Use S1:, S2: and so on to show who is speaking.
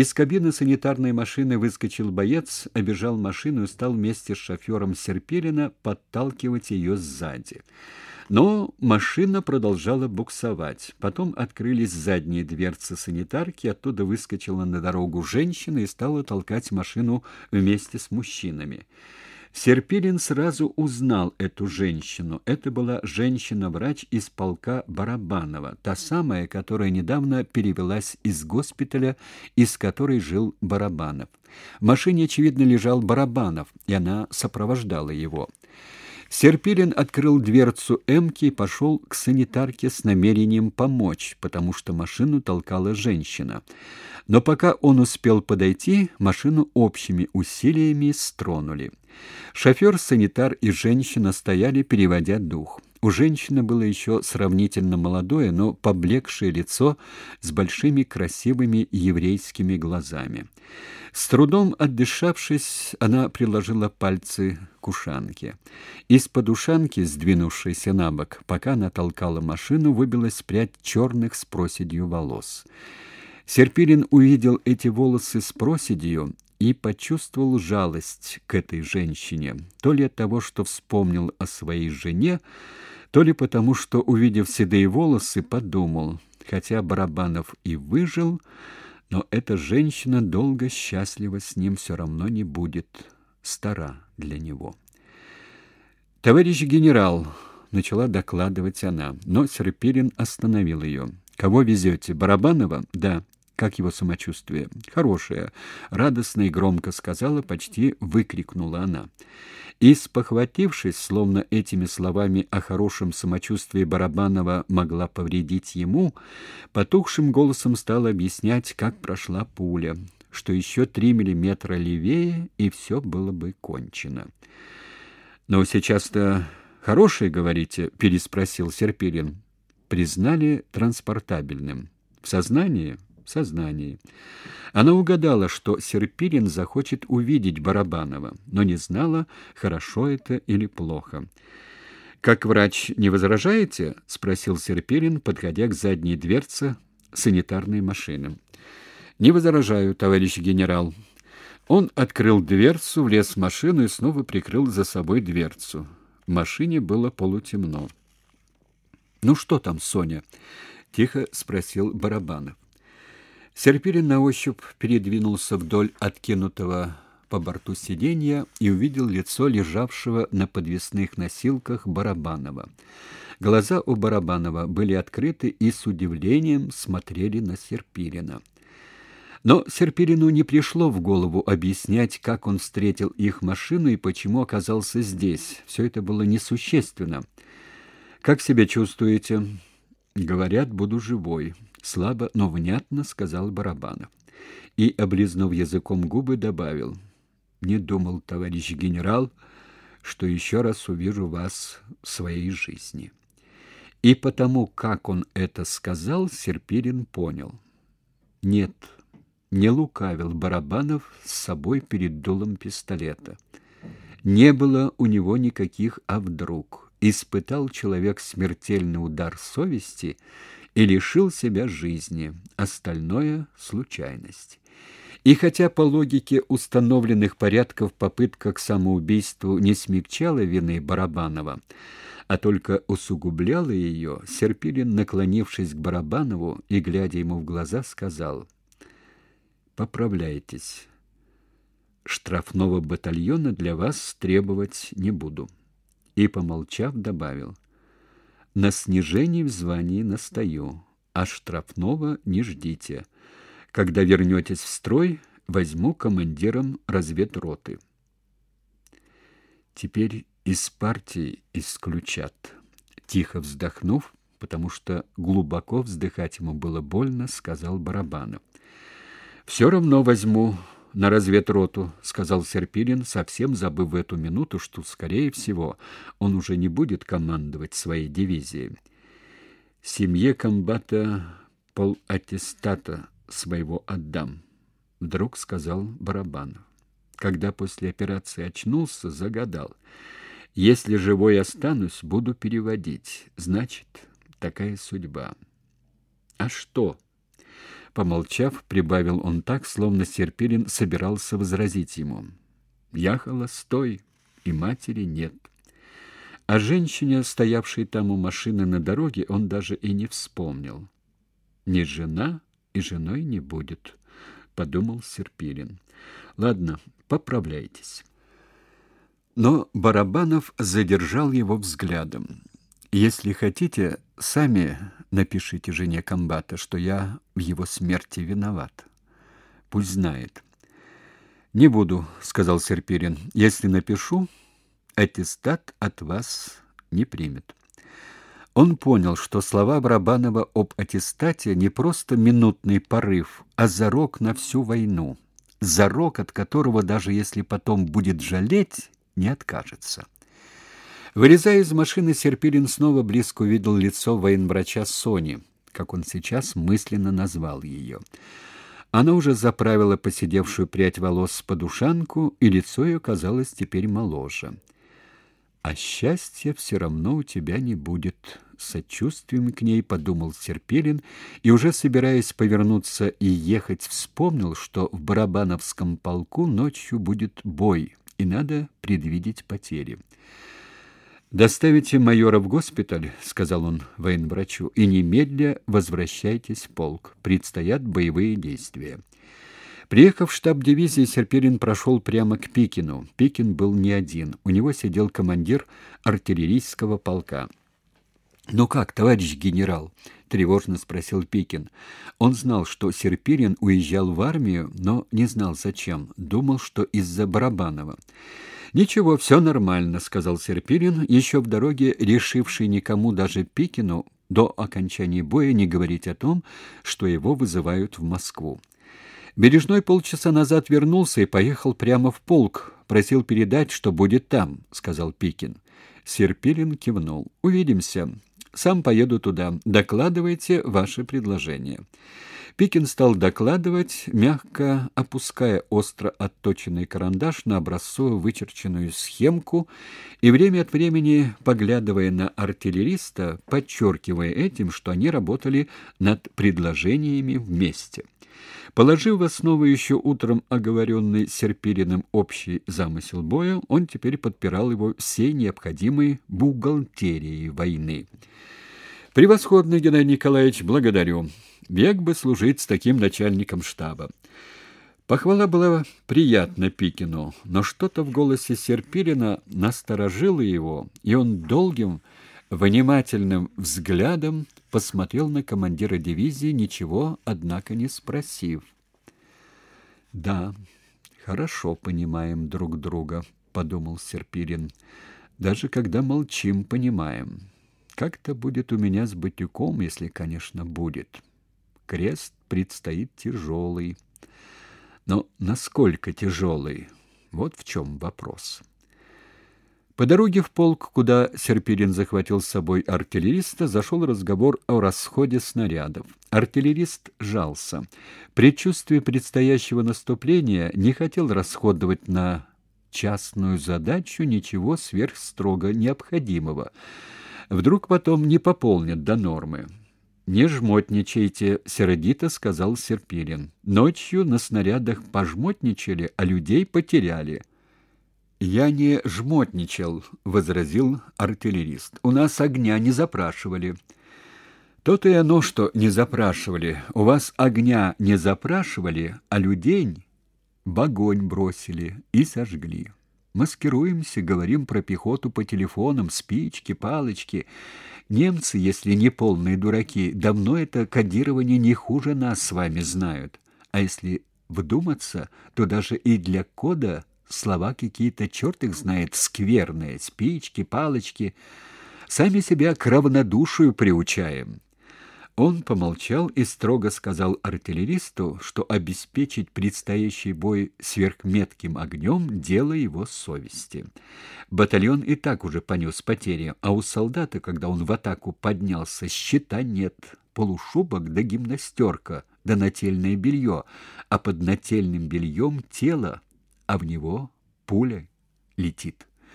S1: Из кабины санитарной машины выскочил боец, обежал машину и стал вместе с шофером Серпилина подталкивать ее сзади. Но машина продолжала буксовать. Потом открылись задние дверцы санитарки, оттуда выскочила на дорогу женщина и стала толкать машину вместе с мужчинами. Серпилин сразу узнал эту женщину. Это была женщина-врач из полка Барабанова, та самая, которая недавно перевелась из госпиталя, из которой жил Барабанов. В машине, очевидно, лежал Барабанов, и она сопровождала его. Серпилин открыл дверцу «Эмки» и пошел к санитарке с намерением помочь, потому что машину толкала женщина. Но пока он успел подойти, машину общими усилиями стронули. Шофер, санитар и женщина стояли, переводя дух. У женщины было еще сравнительно молодое, но поблекшее лицо с большими красивыми еврейскими глазами. С трудом отдышавшись, она приложила пальцы к ушанке. Из-под ушанки, сдвинувшейся на бок, пока она толкала машину, выбилась прядь черных с проседью волос. Серпилин увидел эти волосы с проседью и почувствовал жалость к этой женщине, то ли от того, что вспомнил о своей жене, то ли потому, что, увидев седые волосы, подумал, хотя Барабанов и выжил, но эта женщина долго счастлива с ним все равно не будет, стара для него. «Товарищ генерал», — начала докладывать она, но Серпирин остановил ее. «Кого везете? Барабанова?» «Да». Как его самочувствие? Хорошее, радостно и громко сказала, почти выкрикнула она. И спохватившись, словно этими словами о хорошем самочувствии Барабанова могла повредить ему, потухшим голосом стала объяснять, как прошла пуля, что еще три миллиметра левее, и все было бы кончено. «Но сейчас-то хорошее, говорите?» — переспросил Серпилин. «Признали транспортабельным. В сознании?» Сознании. Она угадала, что Серпилин захочет увидеть Барабанова, но не знала, хорошо это или плохо. «Как врач не возражаете?» — спросил Серпилин, подходя к задней дверце санитарной машины. «Не возражаю, товарищ генерал». Он открыл дверцу, влез в машину и снова прикрыл за собой дверцу. В машине было полутемно. «Ну что там, Соня?» — тихо спросил Барабанов. Серпилин на ощупь передвинулся вдоль откинутого по борту сиденья и увидел лицо лежавшего на подвесных носилках Барабанова. Глаза у Барабанова были открыты и с удивлением смотрели на Серпилина. Но Серпилину не пришло в голову объяснять, как он встретил их машину и почему оказался здесь. Все это было несущественно. «Как себя чувствуете?» «Говорят, буду живой». Слабо, но внятно сказал Барабанов. И, облизнув языком губы, добавил. «Не думал, товарищ генерал, что еще раз увижу вас в своей жизни». И потому, как он это сказал, Серпирин понял. Нет, не лукавил Барабанов с собой перед дулом пистолета. Не было у него никаких «а вдруг». Испытал человек смертельный удар совести — и лишил себя жизни. Остальное — случайность. И хотя по логике установленных порядков попытка к самоубийству не смягчала вины Барабанова, а только усугубляла ее, Серпилин, наклонившись к Барабанову и глядя ему в глаза, сказал «Поправляйтесь. Штрафного батальона для вас требовать не буду». И, помолчав, добавил — на снижении в звании настаю, а штрафного не ждите. Когда вернетесь в строй, возьму командиром разведроты. Теперь из партии исключат. Тихо вздохнув, потому что глубоко вздыхать ему было больно, сказал Барабанов. «Все равно возьму на разведроту, сказал Серпилин, совсем забыв в эту минуту, что скорее всего он уже не будет командовать своей дивизией. Семье комбата полаттестата своего отдам, вдруг сказал Барабанов. Когда после операции очнулся, загадал: если живой останусь, буду переводить. Значит, такая судьба. А что? Помолчав, прибавил он так, словно Серпилин собирался возразить ему. «Я холостой, и матери нет». О женщине, стоявшей там у машины на дороге, он даже и не вспомнил. «Не жена и женой не будет», — подумал Серпилин. «Ладно, поправляйтесь». Но Барабанов задержал его взглядом. «Если хотите, сами напишите жене комбата, что я в его смерти виноват. Пусть знает. Не буду, сказал Серпирин. Если напишу, аттестат от вас не примет. Он понял, что слова Барабанова об аттестате не просто минутный порыв, а зарок на всю войну. Зарок, от которого даже если потом будет жалеть, не откажется. Вылезая из машины, Серпилин снова близко увидел лицо военврача Сони, как он сейчас мысленно назвал ее. Она уже заправила поседевшую прядь волос в подушанку, и лицо ее казалось теперь моложе. «А счастья все равно у тебя не будет», — сочувствием к ней подумал Серпилин, и, уже собираясь повернуться и ехать, вспомнил, что в Барабановском полку ночью будет бой, и надо предвидеть потери. Доставите майора в госпиталь, сказал он военврачу, и немедля возвращайтесь в полк. Предстоят боевые действия. Приехав в штаб дивизии, Серпирин прошел прямо к Пикину. Пикин был не один. У него сидел командир артиллерийского полка. "Ну как, товарищ генерал?" тревожно спросил Пикин. Он знал, что Серпирин уезжал в армию, но не знал зачем. Думал, что из-за Барабанова. Ничего, все нормально, сказал Серпирин, еще в дороге решивший никому даже Пикину до окончания боя не говорить о том, что его вызывают в Москву. Бережной полчаса назад вернулся и поехал прямо в полк, просил передать, что будет там, сказал Пикин. Серпилин кивнул. Увидимся. Сам поеду туда. Докладывайте ваши предложения. Пикин стал докладывать, мягко опуская остро отточенный карандаш на образцово вычерченную схемку и время от времени поглядывая на артиллериста, подчеркивая этим, что они работали над предложениями вместе. Положив в основу еще утром оговоренный Серпириным общий замысел боя, он теперь подпирал его всей необходимой бухгалтерией войны. «Превосходно, Геннадий Николаевич, благодарю. Век бы служить с таким начальником штаба». Похвала была приятна Пикину, но что-то в голосе Серпирина насторожило его, и он долгим, внимательным взглядом посмотрел на командира дивизии, ничего, однако, не спросив. «Да, хорошо понимаем друг друга», — подумал Серпирин. «Даже когда молчим, понимаем. Как-то будет у меня с Батюком, если, конечно, будет. Крест предстоит тяжелый. Но насколько тяжелый? Вот в чем вопрос». По дороге в полк, куда Серпилин захватил с собой артиллериста, зашел разговор о расходе снарядов. Артиллерист жался. Предчувствие предстоящего наступления не хотел расходовать на частную задачу ничего сверхстрого необходимого. Вдруг потом не пополнят до нормы. «Не жмотничайте», — сердито сказал Серпилин. «Ночью на снарядах пожмотничали, а людей потеряли». Я не жмотничал, возразил артиллерист. У нас огня не запрашивали. То-то и оно, что не запрашивали. У вас огня не запрашивали, а людей в огонь бросили и сожгли. Маскируемся, говорим про пехоту по телефонам, спички, палочки. Немцы, если не полные дураки, давно это кодирование не хуже нас с вами знают. А если вдуматься, то даже и для кода слова какие-то, черт их знает, скверные, спички, палочки. Сами себя к равнодушию приучаем. Он помолчал и строго сказал артиллеристу, что обеспечить предстоящий бой сверхметким огнем – дело его совести. Батальон и так уже понес потери, а у солдата, когда он в атаку поднялся, щита нет, полушубок да гимнастерка, да нательное белье, а под нательным бельем тело а в него пуля летит.